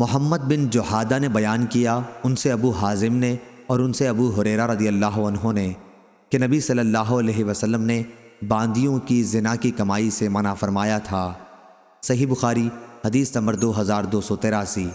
محمد بن جوہادہ نے بیان کیا، ان سے ابو حازم نے اور ان سے ابو حریرہ رضی اللہ عنہ نے کہ نبی صلی اللہ علیہ وسلم نے باندیوں کی زنا کی کمائی سے منع فرمایا تھا۔ صحیح بخاری، حدیث نمبر دو ہزار دو سو تراسی